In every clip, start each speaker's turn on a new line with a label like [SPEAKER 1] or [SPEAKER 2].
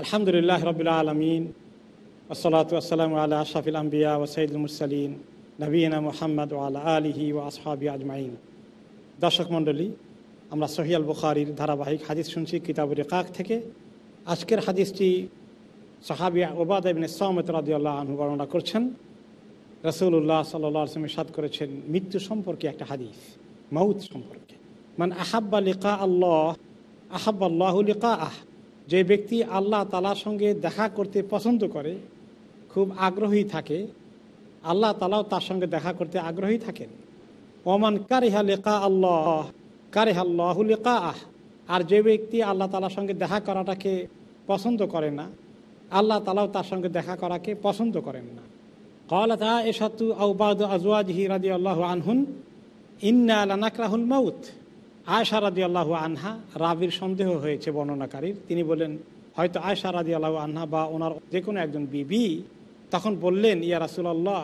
[SPEAKER 1] আলহামদুলিল্লাহ রবিল্লা আলমিন, আসসালাত আসসালাম আল্লাহ আশাফিল আম্বিয়া ও সঈদুল মুরসালিন নবীনা মোহাম্মদ ও আল্লাহ আলিহি ও আসহাবি আজমাইন। দর্শক মণ্ডলী, আমরা সহিয়াল বুখারির ধারাবাহিক হাদিস শুনছি কিতাবুর কাক থেকে। আজকের হাদিসটি সাহাবিয়া ওবাদ ইবনে সামত রাদিউল্লাহ আনহু বর্ণনা করছেন। রসুল্লাহ সাল্লাহ আসলামের সাদ করেছেন, মৃত্যু সম্পর্কে একটা হাদিস মাউত সম্পর্কে। মানে আহাব্বা লিকা আল্লাহ আহাব্বা আল্লাহ লিকা আহ যে ব্যক্তি আল্লাহ তালার সঙ্গে দেখা করতে পছন্দ করে, খুব আগ্রহী থাকে, আল্লাহ তালাও তার সঙ্গে দেখা করতে আগ্রহী থাকেন। ওমান কারিহা লেকা আল্লাহ, কারিহা আল্লাহ লেকা আহ আর যে ব্যক্তি আল্লাহ তালার সঙ্গে দেখা করাটাকে পছন্দ করে না, আল্লাহ তালাও তার সঙ্গে দেখা করাকে পছন্দ করেন না। কলাত এসাতু আউবাদ আজওয়াজহি রাজি আল্লাহ আনহুন, ইন্না লানাকরাহুল মাউত। আয়সা রাদি আল্লাহ আনহা রাবির সন্দেহ হয়েছে বর্ণনাকারীর। তিনি বললেন, হয়তো আয়সা রাদি আল্লাহ আনহা বা ওনার যে কোনো একজন বিবি। তখন বললেন, ইয়া রাসুলাল্লাহ,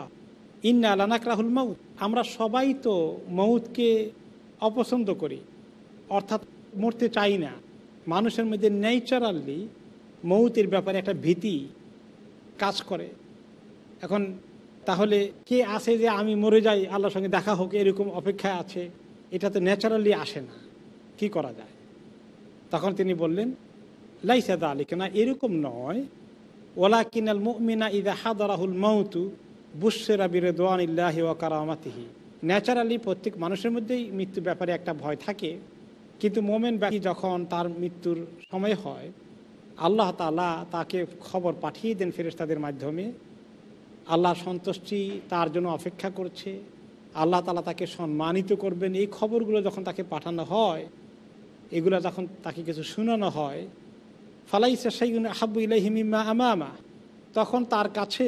[SPEAKER 1] ইন্না আলানাক রাহুল মৌত আমরা সবাই তো মৌতকে অপছন্দ করি, অর্থাৎ মরতে চাই না। মানুষের মধ্যে ন্যাচারালি মৌতের ব্যাপারে একটা ভীতি কাজ করে। এখন তাহলে কে আছে যে আমি মরে যাই, আল্লাহর সঙ্গে দেখা হোক, এরকম অপেক্ষা আছে? এটা তো ন্যাচারালি আসে না। কি করা যায়? তখন তিনি বললেন লাইসাদা আলী কেনা এরকম নয়। ওলা কিনাল মুমিনা ইদা হাদারাহুল মৌতু বুসেরা বিরোদান ইল্লাহি ও কারামাতিহি। ন্যাচারালি প্রত্যেক মানুষের মধ্যেই মৃত্যুর ব্যাপারে একটা ভয় থাকে। কিন্তু মোমেন ব্যক্তি যখন তার মৃত্যুর সময় হয়, আল্লাহ তালা তাকে খবর পাঠিয়ে দেন ফেরেস্তাদের মাধ্যমে। আল্লাহ সন্তুষ্টি তার জন্য অপেক্ষা করছে। আল্লাহ তালা তাকে সম্মানিত করবেন। এই খবরগুলো যখন তাকে পাঠানো হয়, এগুলো যখন তাকে কিছু শোনানো হয়, ফালাইসা সেইগুন আহাবু ইলাহিমিমা আমামা, তখন তার কাছে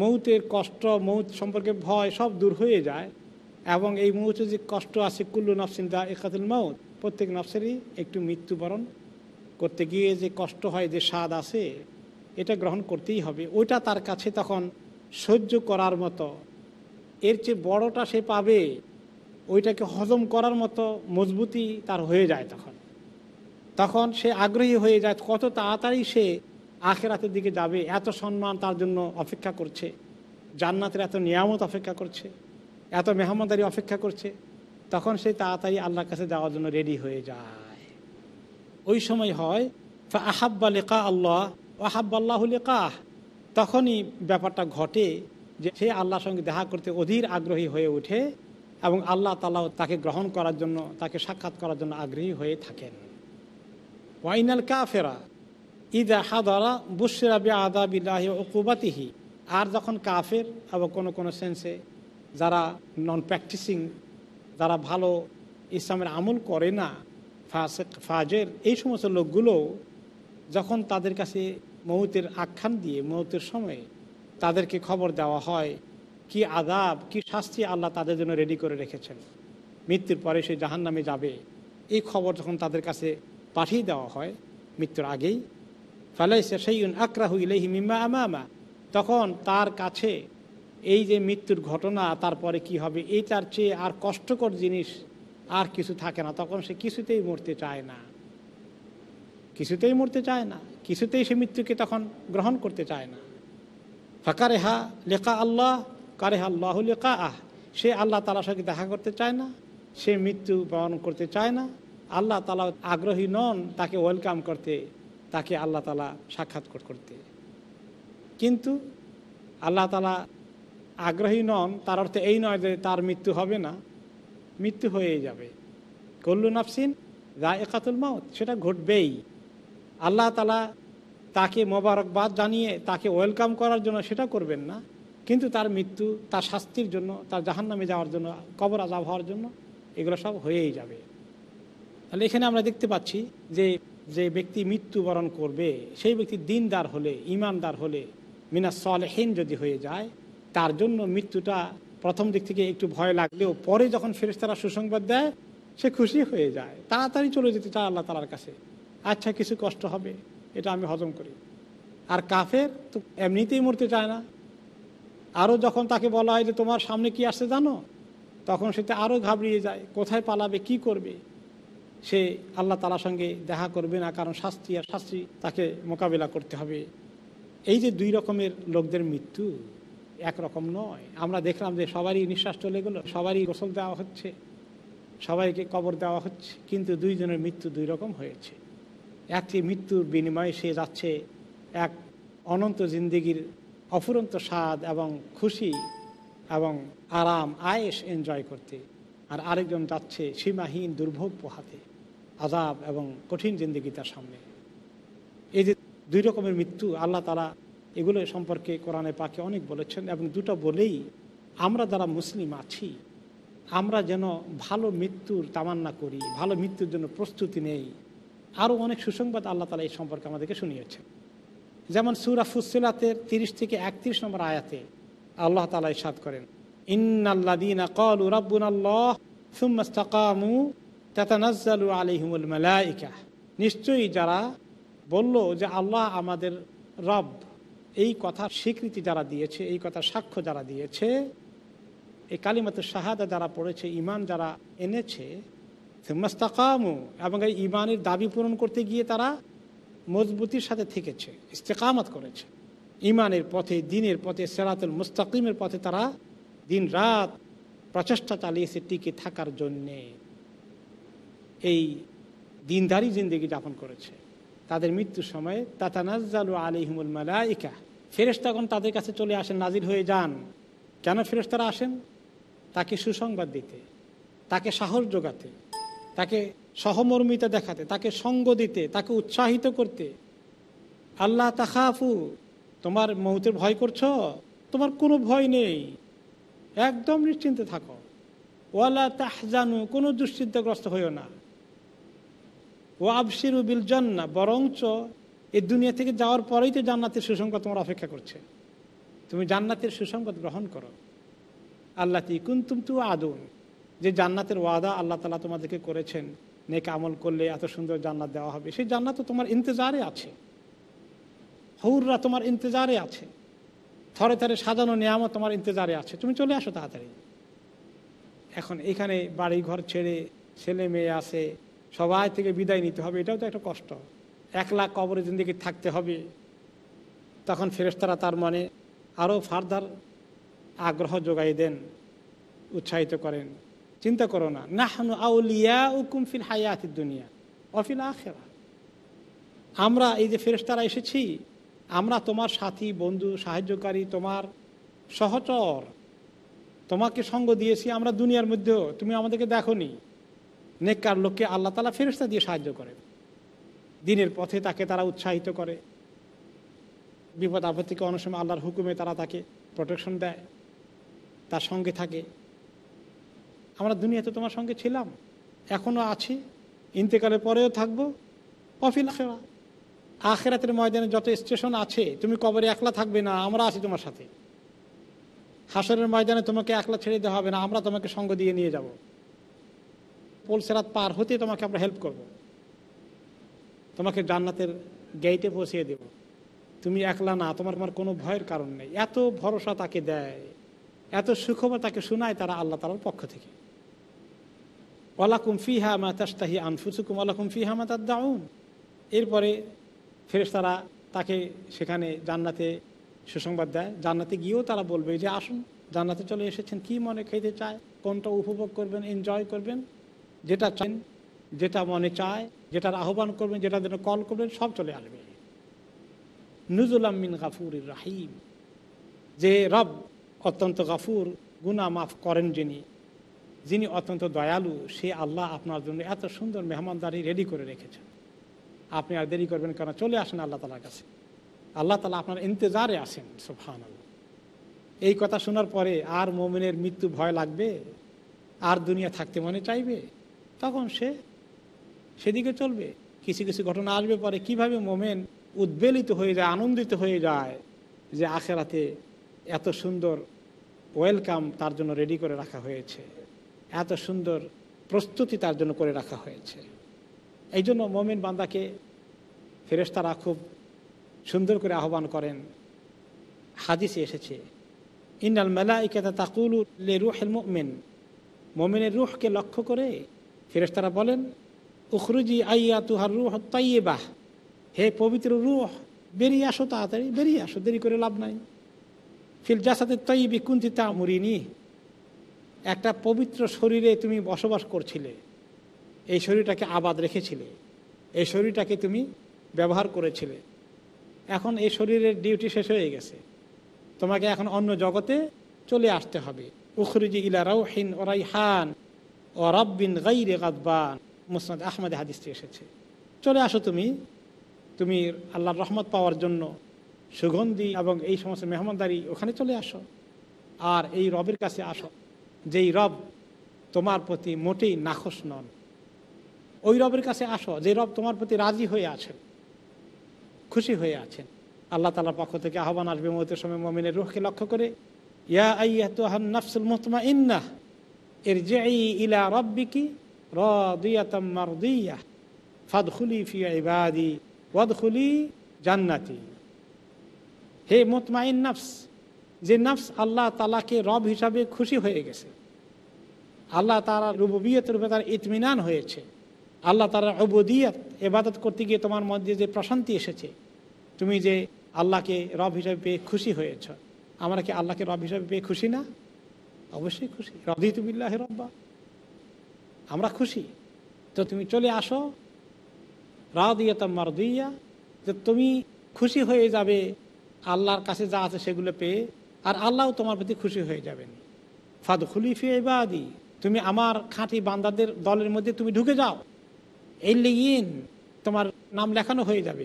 [SPEAKER 1] মৌতের কষ্ট, মৌত সম্পর্কে ভয় সব দূর হয়ে যায় এবং এই মৌতে যে কষ্ট আছে, কুল্লু নফসিন দা একাতুল মৌত, প্রত্যেক নফসেরই একটু মৃত্যুবরণ করতে গিয়ে যে কষ্ট হয়, যে স্বাদ আছে, এটা গ্রহণ করতেই হবে। ওইটা তার কাছে তখন সহ্য করার মতো এর চেয়ে বড়টা সে পাবে, ওইটাকে হজম করার মতো মজবুতি তার হয়ে যায় তখন। তখন সে আগ্রহী হয়ে যায়, কত তাড়াতাড়ি সে আখেরাতের দিকে যাবে, এত সম্মান তার জন্য অপেক্ষা করছে, জান্নাতের এত নিয়ামত অপেক্ষা করছে, এত মেহমানদারি অপেক্ষা করছে। তখন সে তাড়াতাড়ি আল্লাহর কাছে যাওয়ার জন্য রেডি হয়ে যায়। ওই সময় হয় আহাব্বা লেখা আল্লাহ আহাব্বাল্লাহ লেকাহ। তখনই ব্যাপারটা ঘটে যে সে আল্লাহর সঙ্গে দেখা করতে অধীর আগ্রহী হয়ে ওঠে এবং আল্লাহ তালাও তাকে গ্রহণ করার জন্য, তাকে সাক্ষাৎ করার জন্য আগ্রহী হয়ে থাকেন। ওয়াইনাল কাফেরা ঈদ হাদারা বুসরা আদা বিল্লাহ ওকুবাতিহি আর যখন কাফের এবং কোনো কোনো সেন্সে যারা নন প্র্যাকটিসিং যারা ভালো ইসলামের আমল করে না ফাজের, এই সমস্ত লোকগুলো যখন তাদের কাছে মৌতের আখ্যান দিয়ে, মৌতের সময়ে তাদেরকে খবর দেওয়া হয়, কি আদাব কি শাস্তি আল্লাহ তাদের জন্য রেডি করে রেখেছেন। মৃত্যুর পরে সে জাহান নামে যাবে। এই খবর যখন তাদের কাছে পাঠিয়ে দেওয়া হয়, মৃত্যুর আগেই, ফালাইসা সেইন আকরাহু ইলাহি মিম্মা আমামা। তখন তার কাছে এই যে মৃত্যুর ঘটনা, তারপরে কি হবে, এই তার চেয়ে আর কষ্টকর জিনিস আর কিছু থাকে না। তখন সে কিছুতেই মরতে চায় না। কিছুতেই মরতে চায় না। কিছুতেই সে মৃত্যুকে তখন গ্রহণ করতে চায় না। ফাঁকারেহা লেখা আল্লাহ, কারেহা আল্লাহ লেখা আহ সে আল্লাহ তালার সঙ্গে দেখা করতে চায় না, সে মৃত্যু বরণ করতে চায় না। আল্লাহ তালা আগ্রহী নন তাকে ওয়েলকাম করতে, তাকে আল্লাহ তালা সাক্ষাৎ করতে। কিন্তু আল্লাহ তালা আগ্রহী নন, তার অর্থে এই নয় যে তার মৃত্যু হবে না, মৃত্যু হয়ে যাবে। কল্লু নাফসিন রা একাতুল মাউত, সেটা ঘটবেই। আল্লাহ তালা তাকে মোবারকবাদ জানিয়ে তাকে ওয়েলকাম করার জন্য সেটা করবেন না। কিন্তু তার মৃত্যু, তার শাস্তির জন্য, তার জাহান্নামে যাওয়ার জন্য, কবর আজাব হওয়ার জন্য এগুলো সব হয়েই যাবে। তাহলে এখানে আমরা দেখতে পাচ্ছি যে যে ব্যক্তি মৃত্যুবরণ করবে, সেই ব্যক্তি দিনদার হলে, ইমানদার হলে মিনা সলহীন যদি হয়ে যায়, তার জন্য মৃত্যুটা প্রথম দিক থেকে একটু ভয় লাগলেও পরে যখন ফেরেস্তারা সুসংবাদ দেয়, সে খুশি হয়ে যায়, তাড়াতাড়ি চলে যেতে চায় আল্লাহ তালার কাছে। আচ্ছা কিছু কষ্ট হবে। এটা আমি হজম করি। আর কাফের তো এমনিতেই মরতে চায় না। আরও যখন তাকে বলা হয় যে, তোমার সামনে কি আসছে জানো? তখন সেটা আরও ঘাবড়িয়ে যায়, কোথায় পালাবে, কি করবে? সে আল্লাহ তালার সঙ্গে দেখা করবে না, কারণ শাস্তি আর শাস্তি তাকে মোকাবিলা করতে হবে। এই যে দুই রকমের লোকদের মৃত্যু একরকম নয়। আমরা দেখলাম যে সবারই নিঃশ্বাস চলে গেলো, সবারই গোসল দেওয়া হচ্ছে, সবাইকে কবর দেওয়া হচ্ছে, কিন্তু দুইজনের মৃত্যু দুই রকম হয়েছে। একটি মৃত্যুর বিনিময়ে সে যাচ্ছে এক অনন্ত জিন্দিগির অফুরন্ত স্বাদ এবং খুশি এবং আরাম আয়েস এনজয় করতে। আর আরেকজন যাচ্ছে সীমাহীন দুর্ভোগ পোহাতে আজাব এবং কঠিন জিন্দিগি তার সামনে। এই যে দুই রকমের মৃত্যু, আল্লাহ তারা এগুলো সম্পর্কে কোরআনে পাকে অনেক বলেছেন এবং দুটো বলেই আমরা যারা মুসলিম আছি, আমরা যেন ভালো মৃত্যুর তামান্না করি, ভালো মৃত্যুর জন্য প্রস্তুতি নেই। আরও অনেক সুসংবাদ আল্লাহ তালা এই সম্পর্কে আমাদেরকে শুনিয়েছেন। যেমন সুরা ফুসিলাতের তিরিশ থেকে একত্রিশ নম্বর আয়াতে আল্লাহ তালা ইসাদ করেন ইন্নাল্লাদিনা আল্লাহ নিশ্চয়ই যারা বলল যে আল্লাহ আমাদের রব, এই কথা স্বীকৃতি যারা দিয়েছে, এই কথা সাক্ষ্য যারা দিয়েছে, এই কালিমাত শাহাদা যারা পড়েছে ইমান যারা এনেছে মাস্তাকামু এবং এই ইমানের দাবি পূরণ করতে গিয়ে তারা মজবুতির সাথে থেকেছে, ইস্তেকামত করেছে। ইমানের পথে, দিনের পথে, সেরাতুল মুস্তাকিমের পথে তারা দিন রাত প্রচেষ্টা চালিয়েছে টিকে থাকার জন্যে। এই দিনদারি জিন্দগি যাপন করেছে। তাদের মৃত্যুর সময় তাতানাজ্জালু আলিহিমুল মালাইকা ফেরেস্তাগণ তাদের কাছে চলে আসেন নাজির হয়ে যান। কেন ফেরেস্তারা আসেন? তাকে সুসংবাদ দিতে, তাকে সাহস যোগাতে তাকে সহমর্মিতা দেখাতে, তাকে সঙ্গ দিতে, তাকে উৎসাহিত করতে। আল্লাহ তাকাফু তোমার মৌতের ভয় করছ? তোমার কোনো ভয় নেই। একদম নিশ্চিন্তে থাকো। ওয়ালা তাহজানু, কোনো দুশ্চিন্তাগ্রস্ত হইও না। ও আবসিরু বিল জান্না, বরঞ্চ এই দুনিয়া থেকে যাওয়ার পরেই তো জান্নাতের সুসংবাদ তোমার অপেক্ষা করছে। তুমি জান্নাতের সুসংবাদ গ্রহণ করো। আল্লাহ কুন্তুম তু আদুন যে জান্নাতের ওয়াদা আল্লাহ তালা তোমাদেরকে করেছেন, নেক আমল করলে এত সুন্দর জান্নাত দেওয়া হবে। সেই জান্নাত তো তোমার ইন্তজারে আছে। হৌররা তোমার ইন্তজারে আছে। থরে থরে সাজানো নিয়ামত তোমার ইন্তজারে আছে। তুমি চলে আসো তাড়াতাড়ি। এখন এখানে বাড়ি ঘর ছেড়ে ছেলে মেয়ে আছে, সবাই থেকে বিদায় নিতে হবে, এটাও তো একটা কষ্ট। এক লাখ কবরে জিন্দিগি থাকতে হবে। তখন ফেরেস্তারা তার মনে আরও ফার্দার আগ্রহ যোগাই দেন, উৎসাহিত করেন। চিন্তা করো না। নাহনু আউলিয়া উকুম ফিল হায়াতির দুনিয়া অফিল আখেরা। আমরা এই যে ফেরেস্তারা এসেছি, আমরা তোমার সাথী, বন্ধু, সাহায্যকারী, তোমার সহচর, তোমাকে সঙ্গ দিয়েছি আমরা দুনিয়ার মধ্যেও, তুমি আমাদেরকে দেখো নি নেককার লোককে আল্লাহ তালা ফেরস্তা দিয়ে সাহায্য করে। দিনের পথে তাকে তারা উৎসাহিত করে। বিপদ আপদ থেকে অনেক সময় আল্লাহর হুকুমে তারা তাকে প্রোটেকশন দেয়। তার সঙ্গে থাকে। আমরা দুনিয়াতে তোমার সঙ্গে ছিলাম এখনও আছি, ইন্তেকালের পরেও থাকব। অফিল আখেরা। আখেরাতের ময়দানে যত স্টেশন আছে, তুমি কবরে একলা থাকবে না, আমরা আছি তোমার সাথে। হাসরের ময়দানে তোমাকে একলা ছেড়ে দেওয়া হবে না, আমরা তোমাকে সঙ্গ দিয়ে নিয়ে যাব। পোলসেরাত পার হতে তোমাকে আমরা হেল্প করব। তোমাকে জান্নাতের গেইটে পৌঁছিয়ে দেব। তুমি একলা না, তোমার তোমার কোনো ভয়ের কারণ নেই। এত ভরসা তাকে দেয়, এত সুখবর তাকে শোনায় তারা আল্লাহ তালার পক্ষ থেকে। ওয়ালাকুম ফিহা মা তাস্তাহি আনফুসুকুম, ওয়ালাকুম ফিহা মা তার দাউন এরপরে ফেরেস তারা তাকে সেখানে জান্নাতে সুসংবাদ দেয়। জান্নাতে গিয়েও তারা বলবে যে, আসুন, জান্নাতে চলে এসেছেন, কি মনে খেতে চায়? কোনটা উপভোগ করবেন এনজয় করবেন? যেটা চান, যেটা মনে চায়, যেটার আহ্বান করবেন যেটা যেন কল করবেন, সব চলে আসবে। নুজুল আমিন গাফুর রাহিম। যে রব অত্যন্ত গাফুর গুনা মাফ করেন যিনি যিনি অত্যন্ত দয়ালু, সে আল্লাহ আপনার জন্য এত সুন্দর মেহমানদারি রেডি করে রেখেছেন। আপনি আর দেরি করবেন কেন? চলে আসেন আল্লাহ তালার কাছে। আল্লাহ তালা আপনার ইন্তজারে আসেন সুফান এই কথা শোনার পরে আর মোমিনের মৃত্যু ভয় লাগবে? আর দুনিয়া থাকতে মনে চাইবে? তখন সে সেদিকে চলবে। কিছু কিছু ঘটনা আসবে পরে কীভাবে মোমেন উদ্বেলিত হয়ে যায়, আনন্দিত হয়ে যায় যে আখেরাতে এত সুন্দর ওয়েলকাম তার জন্য রেডি করে রাখা হয়েছে। এত সুন্দর প্রস্তুতি তার জন্য করে রাখা হয়েছে। এই জন্য মোমেন বান্দাকে ফেরেস্তারা খুব সুন্দর করে আহ্বান করেন। হাদিসে এসেছে ইনাল মেলা ইকেতা তাকুল লে রুহেল মোমেন। মোমেনের রুহকে লক্ষ্য করে ফেরেস্তারা বলেন, উখরুজি আইয়া তুহার রুহ তাইয়েবাহ। হে পবিত্র রুহ, বেরিয়ে আসো তাড়াতাড়ি, বেরিয়ে আসো, দেরি করে লাভ নাই। ফিল জাসাতে তৈবি কুন্তি তা মুরিনি একটা পবিত্র শরীরে তুমি বসবাস করছিলে, এই শরীরটাকে আবাদ রেখেছিলে, এই শরীরটাকে তুমি ব্যবহার করেছিলে। এখন এই শরীরের ডিউটি শেষ হয়ে গেছে। তোমাকে এখন অন্য জগতে চলে আসতে হবে। উখরুজি ইলা রাউহিন ও রাইহান ও রব্বিন গাইরে গাদবান। মুসনাদ আহমদ হাদিসটি এসেছে। চলে আসো তুমি। তুমি আল্লাহর রহমত পাওয়ার জন্য সুগন্ধি এবং এই সমস্ত মেহমানদারি ওখানে চলে আসো। আর এই রবের কাছে আসো। যেই রব তোমার প্রতি মোটেই নাখোশ নন। ওই রবের কাছে আসো যে রব তোমার প্রতি রাজি হয়ে আছেন, খুশি হয়ে আছেন। আল্লাহ তালার পক্ষ থেকে আহ্বান আসবে মতের সময় মমিনের রুখকে লক্ষ্য করে, ইয়া আইয়া তোহান নফসুল মোহতমা ইন্না এর যে ইলা রব্বিকি মারদিয়া, ফাদখুলি ফি ইবাদি, ওয়াদখুলি জান্নাতি। হে মোতমাইন নফস যে নফস আল্লাহ তালাকে রব হিসাবে খুশি হয়ে গেছে। আল্লাহ তারা রুববিয়তের রূপে তার ইতমিনান হয়েছে। আল্লাহ তারা অবদিয়ত এবাদত করতে গিয়ে তোমার মধ্যে যে প্রশান্তি এসেছে, তুমি যে আল্লাহকে রব হিসাবে পেয়ে খুশি হয়েছ। আমরা কি আল্লাহকে রব হিসাবে পেয়ে খুশি না? অবশ্যই খুশি। রদিতুবিল্লাহ রব্বা। আমরা খুশি। তো তুমি চলে আসো। রাদিয়াতাম মারদিয়া। যে তুমি খুশি হয়ে যাবে। আল্লাহর কাছে যা আছে সেগুলো পেয়ে আর আল্লাহও তোমার প্রতি খুশি হয়ে যাবেন। ফাদ খুলিফি এবাদি তুমি আমার খাঁটি বান্দাদের দলের মধ্যে তুমি ঢুকে যাও। এই লিগিন তোমার নাম লেখানো হয়ে যাবে।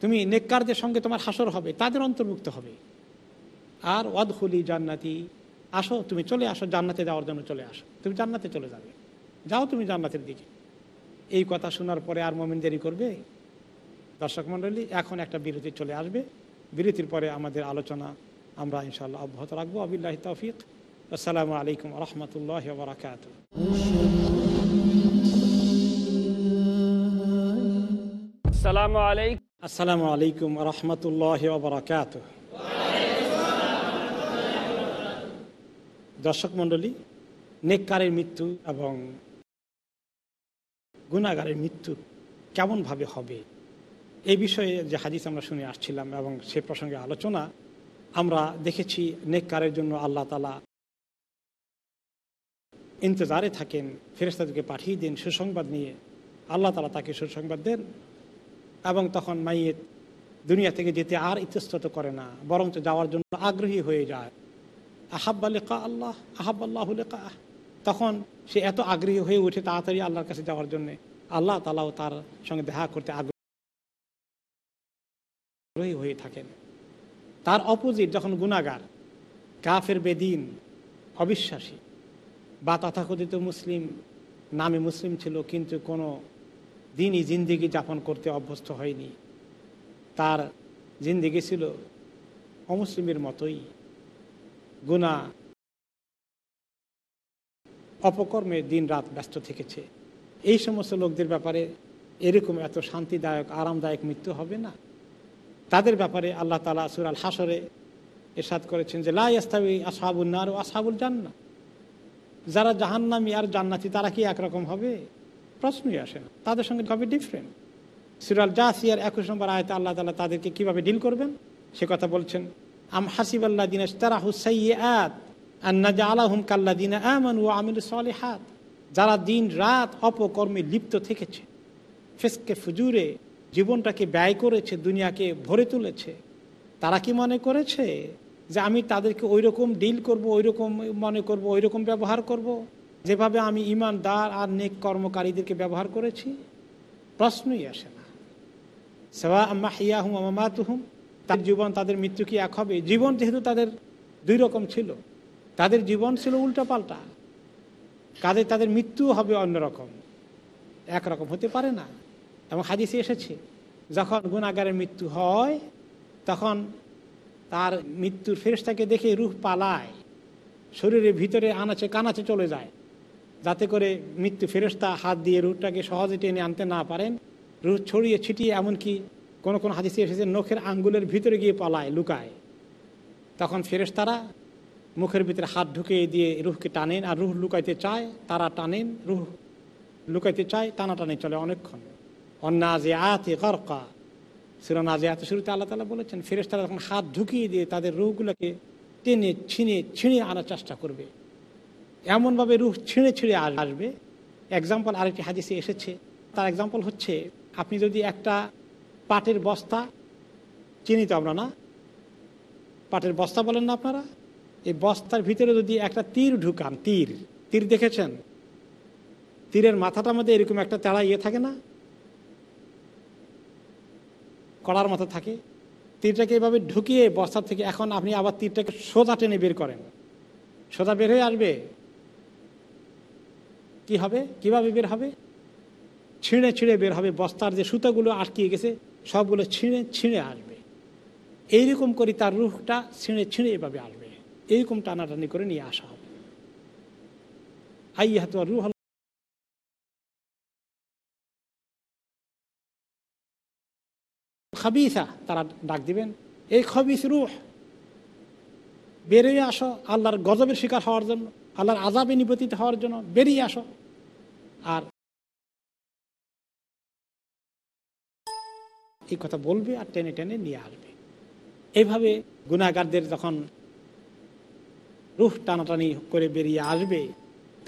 [SPEAKER 1] তুমি নেককারদের সঙ্গে তোমার হাসর হবে, তাদের অন্তর্ভুক্ত হবে। আর ওয়াদখুলি জান্নাতি, আসো, তুমি চলে আসো, জান্নাতে যাওয়ার জন্য চলে আসো। তুমি জান্নাতে চলে যাবে। যাও তুমি জান্নাতের দিকে। এই কথা শোনার পরে আর মমিন দেরি করবে? দর্শক মণ্ডলী, এখন একটা বিরতি চলে আসবে। বিরতির পরে আমাদের আলোচনা আমরা ইনশাল্লাহ অব্যাহত রাখব। আবিল্লাহ তৌফিক। আসসালামু আলাইকুম রহমতুল্লাহ বরাকাত
[SPEAKER 2] আসসালামু আলাইকুম।
[SPEAKER 1] আসসালামু আলাইকুম রহমতুল্লাহ বরাকাত দর্শক মণ্ডলী নেককারের মৃত্যু এবং গুণাগারের মৃত্যু কেমনভাবে হবে? এই বিষয়ে যে হাদিস আমরা শুনে আসছিলাম এবং সে প্রসঙ্গে আলোচনা আমরা দেখেছি নেককারের জন্য আল্লাহ তালা ইন্তজারে থাকেন ফেরেস্তাদেরকে পাঠিয়ে দেন সুসংবাদ নিয়ে। আল্লাহ তালা তাকে সুসংবাদ দেন এবং তখন মাইয়েত দুনিয়া থেকে যেতে আর ইতস্তত করে না, বরঞ্চ যাওয়ার জন্য আগ্রহী হয়ে যায়। আহাব্বা লেখা আল্লাহ আহাব্বাল্লাহ লেখা তখন সে এত আগ্রহী হয়ে উঠে তাড়াতাড়ি আল্লাহর কাছে যাওয়ার জন্যে। আল্লাহ তালাও তার সঙ্গে দেখা করতে আগ্রহী হয়ে থাকেন। তার অপোজিট যখন গুণাগার, কাফের বেদিন, অবিশ্বাসী, বা তথাকথিত মুসলিম, নামে মুসলিম ছিল, কিন্তু কোনো দিনই জিন্দিগি যাপন করতে অভ্যস্ত হয়নি। তার জিন্দিগি ছিল অমুসলিমের মতোই। গুণা অপকর্মে দিন রাত ব্যস্ত থেকেছে। এই সমস্ত লোকদের ব্যাপারে এরকম এত শান্তিদায়ক, আরামদায়ক মৃত্যু হবে না? তাদের ব্যাপারে আল্লাহ তালা সুর আল হাসরে এরশাদ করেছেন যে লাস্তাবি আসাবুল নার ও আসাবুল জান্না যারা জাহান্নামি আর জান্নাতি, তারা কি একরকম হবে? প্রশ্নই আসে না। তাদের সঙ্গে হবে ডিফারেন্ট সুরাল জাসিয়ার একুশ নম্বর আয়তে আল্লাহ তালা তাদেরকে কীভাবে ডিল করবেন? সে কথা বলছেন, আম হাসিব আল্লাহ দিন তারা হুসাইয়াত আন্না আলাহুম কাল্লা দিন আমান ও আমিল হাত যারা দিন রাত অপকর্মে লিপ্ত থেকেছে ফেসকে ফুজুরে জীবনটাকে ব্যয় করেছে, দুনিয়াকে ভরে তুলেছে। তারা কি মনে করেছে যে আমি তাদেরকে ওই রকম ডিল করব ওই রকম মনে করব ওই রকম ব্যবহার করব? যেভাবে আমি ইমানদার আর নেক কর্মকারীদেরকে ব্যবহার করেছি, প্রশ্নই আসে না। সেবা আম্মা হিয়া হুম আমামাত হুম তার জীবন, তাদের মৃত্যু কি এক হবে? জীবন যেহেতু তাদের দুই রকম ছিল। তাদের জীবন ছিল উল্টা পাল্টা কাদের তাদের মৃত্যু হবে অন্যরকম একরকম হতে পারে না। এবং হাদিসে এসেছে, যখন গুণাগারের মৃত্যু হয়, তখন তার মৃত্যুর ফেরেস্তাকে দেখে রুহ পালায়, শরীরের ভিতরে আনাচে কানাচে চলে যায়, যাতে করে মৃত্যু ফেরস্তা হাত দিয়ে রুহটাকে সহজে টেনে আনতে না পারেন। রুহ ছড়িয়ে ছিটিয়ে এমনকি কোনো কোনো হাদিসে এসেছে, নখের আঙ্গুলের ভিতরে গিয়ে পালায়, লুকায়। তখন ফেরেস্তারা মুখের ভিতরে হাত ঢুকিয়ে দিয়ে রুহকে টানেন, আর রুহ লুকাইতে চায়, তারা টানেন, রুহ লুকাইতে চায়, টানাটানি চলে অনেকক্ষণ। অন্নাজে আতে গরকা সিরানাজে আতে শুরুতে আল্লাহ তালা বলেছেন ফেরেস্তারা যখন হাত ঢুকিয়ে দিয়ে তাদের রুহগুলোকে টেনে ছিঁড়ে ছিঁড়ে আনার চেষ্টা করবে। এমনভাবে রুহ ছিঁড়ে ছিঁড়ে আসবে। এক্সাম্পল আরেকটি হাদিসে এসেছে। তার এক্সাম্পল হচ্ছে, আপনি যদি একটা পাটের বস্তা চিনি তো আমরা না, পাটের বস্তা বলেন না আপনারা? এই বস্তার ভিতরে যদি একটা তীর ঢুকান, তীর তীর দেখেছেন? তীরের মাথাটার মধ্যে এরকম একটা তেড়া ইয়ে থাকে না? কড়ার মতো থাকে। তীরটাকে এভাবে ঢুকিয়ে বস্তার থেকে এখন আপনি আবার তীরটাকে সোজা টেনে বের করেন। সোজা বের হয়ে আসবে। কি হবে? কীভাবে বের হবে? ছিঁড়ে ছিঁড়ে বের হবে। বস্তার যে সুতোগুলো আটকিয়ে গেছে, সবগুলো ছিঁড়ে ছিঁড়ে আসবে। এইরকম করে তার রুখটা ছিঁড়ে ছিঁড়ে এভাবে আসবে। এইরকম টানাটানি করে নিয়ে আসা হবে। আই হাত রুহ খাবিসা, তারা ডাক দিবেন, এই খবিস রুহ, বেরিয়ে আসো, আল্লাহর গজবের শিকার হওয়ার জন্য, আল্লাহর আজাবে নিবতিত হওয়ার জন্য, বেরিয়ে আসো। আর এই কথা বলবে আর টেনে টেনে নিয়ে আসবে। এইভাবে গুণাগারদের যখন রুহ টানাটানি করে বেরিয়ে আসবে,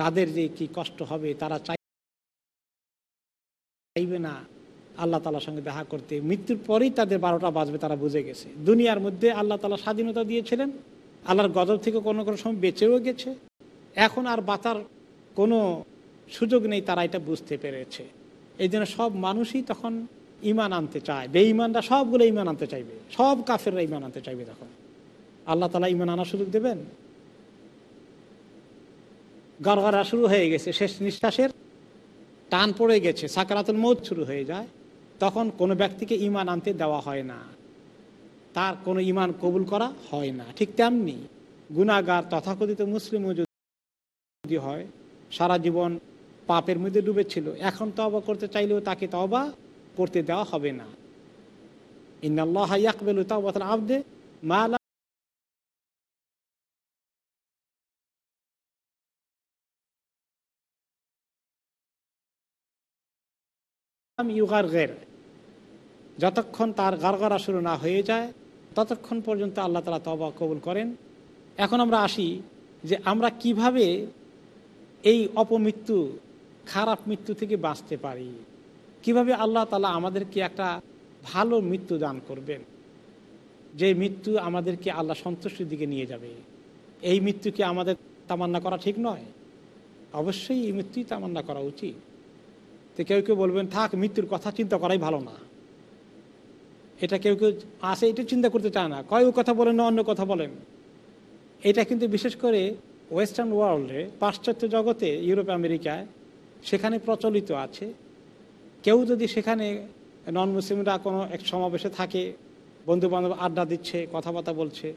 [SPEAKER 1] তাদের যে কি কষ্ট হবে, তারা চাইবে না। আল্লাহ তালার সঙ্গে দেখা করতে। মৃত্যুর পরেই তাদের বারোটা বাজবে, তারা বুঝে গেছে। দুনিয়ার মধ্যে আল্লাহ তালা স্বাধীনতা দিয়েছিলেন। আল্লাহর গজব থেকে কোনো কোনো সময় বেঁচেও গেছে। এখন আর বাঁচার কোনো সুযোগ নেই, তারা এটা বুঝতে পেরেছে। এই জন্য সব মানুষই তখন ইমান আনতে চায়। বেঈমানরা সবগুলো ইমান আনতে চাইবে। সব কাফেররা ইমান আনতে চাইবে তখন। আল্লাহ তালা ইমান আনার সুযোগ দেবেন? গড়গড়া শুরু হয়ে গেছে, শেষ নিঃশ্বাসের টান পড়ে গেছে, সাকারাতুল মৌত শুরু হয়ে যায়। তখন কোনো ব্যক্তিকে ইমান আনতে দেওয়া হয় না। তার কোনো ইমান কবুল করা হয় না। ঠিক তেমনি গুণাগার তথাকথিত মুসলিমও যদি হয়, সারা জীবন পাপের মধ্যে ডুবেছিল। এখন তবা করতে চাইলেও তাকে তবা করতে দেওয়া হবে না। তাওবাতাল আবদে মা ইউগার গের। যতক্ষণ তার গারগারা শুরু না হয়ে যায়, ততক্ষণ পর্যন্ত আল্লাহ তালা তবা কবুল করেন। এখন আমরা আসি যে আমরা কীভাবে এই অপমৃত্যু, খারাপ মৃত্যু থেকে বাঁচতে পারি? কীভাবে আল্লাহ তালা আমাদেরকে একটা ভালো মৃত্যু দান করবেন? যে মৃত্যু আমাদেরকে আল্লাহ সন্তুষ্টির দিকে নিয়ে যাবে। এই মৃত্যুকে আমাদের তামান্না করা ঠিক নয়? অবশ্যই এই মৃত্যুই তামান্না করা উচিত। তো কেউ কেউ বলবেন, থাক, মৃত্যুর কথা চিন্তা করাই ভালো না। এটা কেউ কেউ আসে, এটা চিন্তা করতে চায় না। কয় কথা বলেন না, অন্য কথা বলেন। এটা কিন্তু বিশেষ করে ওয়েস্টার্ন ওয়ার্ল্ডে পাশ্চাত্য জগতে ইউরোপ আমেরিকায় সেখানে প্রচলিত আছে। কেউ যদি সেখানে নন মুসলিমরা কোনো এক সমাবেশে থাকে বন্ধু বান্ধব আড্ডা দিচ্ছে, কথাবার্তা বলছে,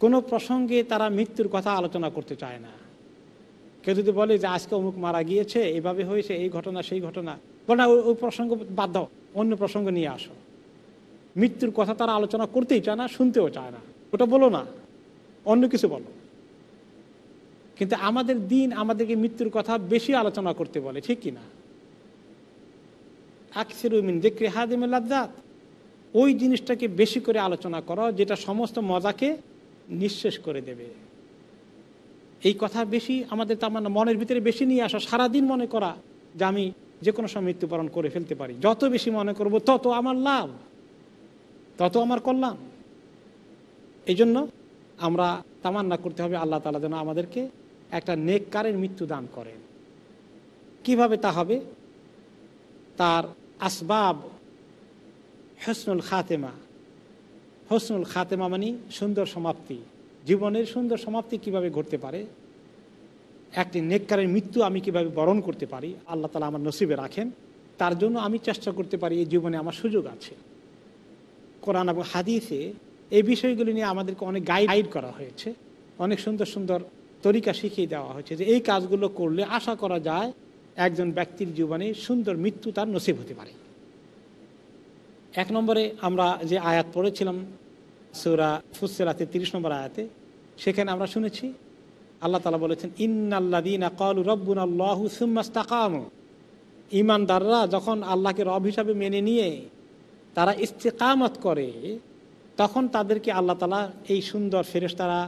[SPEAKER 1] কোনো প্রসঙ্গে তারা মৃত্যুর কথা আলোচনা করতে চায় না। কেউ যদি বলে যে, আজকে অমুক মারা গিয়েছে এইভাবে হয়েছে, এই ঘটনা, সেই ঘটনা, বল ওই প্রসঙ্গ দাও, অন্য প্রসঙ্গ নিয়ে আসো। মৃত্যুর কথা তারা আলোচনা করতেই চায় না, শুনতেও চায় না। ওটা বলো না, অন্য কিছু বলো। কিন্তু আমাদের দিন আমাদেরকে মৃত্যুর কথা বেশি আলোচনা করতে বলে, ঠিক কিনা আকসিরুমিন দেখে হাদিমুল্লাদাত ওই জিনিসটাকে বেশি করে আলোচনা করো, যেটা সমস্ত মজাকে নিঃশেষ করে দেবে। এই কথা বেশি আমাদের তার মানে মনের ভিতরে বেশি নিয়ে আসা, সারাদিন মনে করা যে আমি যে কোনো সময় মৃত্যুবরণ করে ফেলতে পারি। যত বেশি মনে করব, তত আমার লাভ। তত আমার কল্যাণ। এই জন্য আমরা তামান্না করতে হবে আল্লাহ তালা যেন আমাদেরকে একটা নেককারের মৃত্যু দান করেন। কীভাবে তা হবে? তার আসবাব হসনুল খাতেমা। হসনুল খাতেমা মানে সুন্দর সমাপ্তি। জীবনের সুন্দর সমাপ্তি কীভাবে ঘটতে পারে? একটি নেককারের মৃত্যু আমি কীভাবে বরণ করতে পারি? আল্লাহ তালা আমার নসিবে রাখেন। তার জন্য আমি চেষ্টা করতে পারি, এই জীবনে আমার সুযোগ আছে। কোরআন এবং হাদিসে এই বিষয়গুলি নিয়ে আমাদেরকে অনেক গাইড করা হয়েছে। অনেক সুন্দর সুন্দর তরিকা শিখিয়ে দেওয়া হয়েছে যে এই কাজগুলো করলে আশা করা যায় একজন ব্যক্তির জীবনে সুন্দর মৃত্যু তার নসিব হতে পারে। এক নম্বরে আমরা যে আয়াত পড়েছিলাম, সৌরা ফুসেরাতে তিরিশ নম্বর আয়াতে, সেখানে আমরা শুনেছি, আল্লাহ তালা বলেছেন ইন্নাল্লাদিনা কল রব্বুন আল্লাহু ইমানদাররা যখন আল্লাহকে রব হিসাবে মেনে নিয়ে তারা ইস্তেকামত করে, তখন তাদেরকে আল্লাহ তালা এই সুন্দর ফেরেশতারা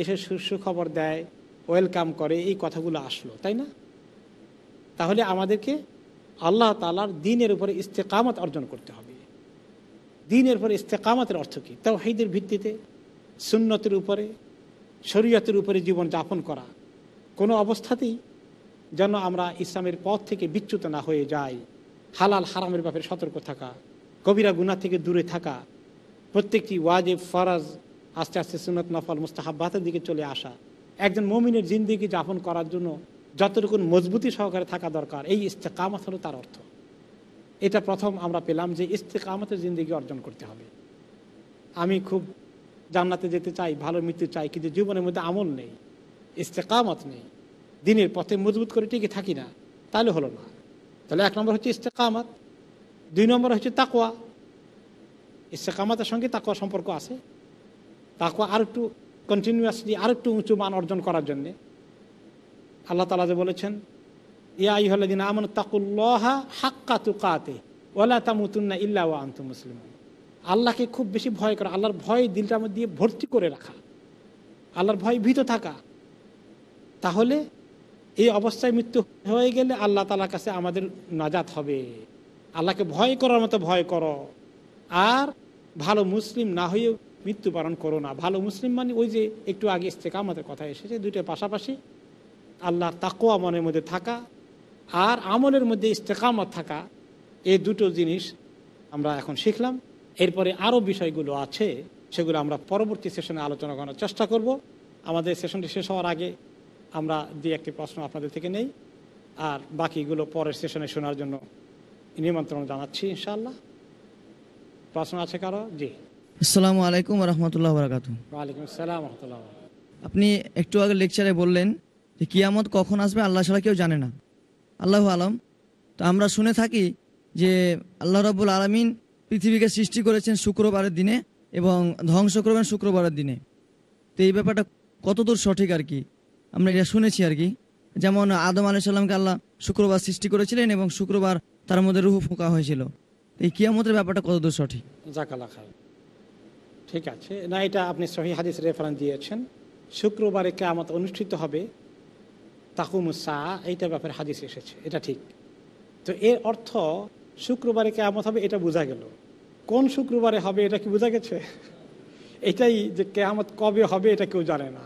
[SPEAKER 1] এসে সুখবর দেয়, ওয়েলকাম করে, এই কথাগুলো আসলো, তাই না? তাহলে আমাদেরকে আল্লাহ তালার দিনের উপরে ইস্তেকামত অর্জন করতে হবে। দিনের উপরে ইস্তেকামতের অর্থ কী? তাও হেদের ভিত্তিতে, সুন্নতের উপরে, শরীয়তের উপরে জীবন যাপন করা। কোনো অবস্থাতেই যেন আমরা ইসলামের পথ থেকে বিচ্যুত না হয়ে যাই, হালাল, হারামের ব্যাপারে সতর্ক থাকা। কবিরা গুনা থেকে দূরে থাকা প্রত্যেকটি ওয়াজেব ফরাজ, আস্তে আস্তে সুনত নফল মুস্তাহাব্বাতের দিকে চলে আসা। একজন মমিনের জিন্দিগি যাপন করার জন্য যতটুকু মজবুতি সহকারে থাকা দরকার, এই ইস্তেকামত হলো তার অর্থ। এটা প্রথম আমরা পেলাম যে ইস্তেকামতের জিন্দিগি অর্জন করতে হবে। আমি খুব জান্নাতে যেতে চাই, ভালো মৃত্যু চাই, কিন্তু জীবনের মধ্যে আমল নেই, ইস্তেকামত নেই। দিনের পথে মজবুত করে টিকে থাকি না, তাহলে হলো না। তাহলে এক নম্বর হচ্ছে ইস্তেকামত। দুই নম্বর হচ্ছে তাকোয়া ইস্তেকামতের সঙ্গে তাকোয়া সম্পর্ক আছে। তাকোয়া আর একটু কন্টিনিউয়াসলি আর একটু উঁচু মান অর্জন করার জন্যে। আল্লাহ তালা যে বলেছেন, ইয়া ইহদিন আমন তাকুল্লাহা হাক্কা তুকাতে ওলা তামুতুন্না ইল্লা ওয়া আন্তু মুসলিম আল্লাহকে খুব বেশি ভয় করা, আল্লাহর ভয় দিলটার মধ্যে দিয়ে ভর্তি করে রাখা, আল্লাহর ভয় ভীত থাকা। তাহলে এই অবস্থায় মৃত্যু হয়ে গেলে আল্লাহ তালার কাছে আমাদের নাজাত হবে। আল্লাহকে ভয় করার মতো ভয় করো। আর ভালো মুসলিম না হয়েও মৃত্যুবরণ করো না। ভালো মুসলিম মানে ওই যে একটু আগে ইস্তেকা আমাদের কথা এসেছে দুইটার পাশাপাশি আল্লাহর তাকোয়া মনের মধ্যে থাকা আর আমলের মধ্যে ইস্তেকামত থাকা, এই দুটো জিনিস আমরা এখন শিখলাম। এরপরে আরও বিষয়গুলো আছে, সেগুলো আমরা পরবর্তী সেশনে আলোচনা করার চেষ্টা করব। আমাদের সেশনটি শেষ হওয়ার আগে আমরা দুই একটি প্রশ্ন আপনাদের থেকে নেই। আর বাকিগুলো পরের সেশনে শোনার জন্য নিমন্ত্রণ জানাচ্ছি ইনশাআল্লাহ। প্রশ্ন আছে কারও? জি।
[SPEAKER 3] আসসালামু আলাইকুম রহমতুল্লাহ বারাকাতু
[SPEAKER 1] ওয়ালাইকুম আসসালাম রহমতুল্লাহ
[SPEAKER 3] আপনি একটু আগে লেকচারে বললেন যে কিয়ামত কখন আসবে আল্লাহ ছাড়া কেউ জানে না। আল্লাহ আলম। তো আমরা শুনে থাকি যে আল্লাহ রাবুল আলমিন পৃথিবীকে সৃষ্টি করেছেন শুক্রবারের দিনে এবং ধ্বংস করবেন শুক্রবারের দিনে। তো এই ব্যাপারটা কতদূর সঠিক আর কি? আমরা এটা শুনেছি আর কি। যেমন আদম আলি সাল্লামকে আল্লাহ শুক্রবার সৃষ্টি করেছিলেন এবং শুক্রবার তার মধ্যে রুহু ফোঁকা হয়েছিল। এই কিয়ামতের ব্যাপারটা কতদূর সঠিক?
[SPEAKER 1] জাকালা খাই ঠিক আছে। না, এটা আপনি সহি হাদিস রেফারেন্স দিয়েছেন। শুক্রবারে কেয়ামত অনুষ্ঠিত হবে তাকুমুসা এইটা ব্যাপারে হাদিস এসেছে। এটা ঠিক। তো এর অর্থ শুক্রবারে কেয়ামত হবে, এটা বোঝা গেল। কোন শুক্রবারে হবে, এটা কি বোঝা গেছে? এটাই যে কেয়ামত কবে হবে, এটা কেউ জানে না।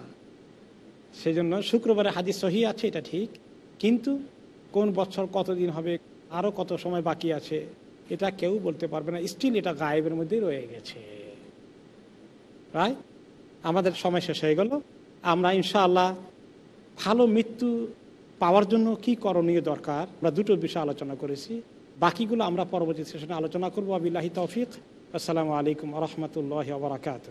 [SPEAKER 1] সেই জন্য শুক্রবারে হাদিস সহি আছে, এটা ঠিক। কিন্তু কোন বছর কতদিন হবে আরও কত সময় বাকি আছে, এটা কেউ বলতে পারবে না। স্টিল এটা গায়েবের মধ্যেই রয়ে গেছে। রায় আমাদের সময় শেষ হয়ে গেল। আমরা ইনশাআল্লাহ ভালো মৃত্যু পাওয়ার জন্য কি করণীয় দরকার, আমরা দুটো বিষয় আলোচনা করেছি। বাকিগুলো আমরা পরবর্তী সেশনে আলোচনা করব। আবিল্লাহি তৌফিক। আসসালামু আলাইকুম রহমতুল্লাহ বারাকাত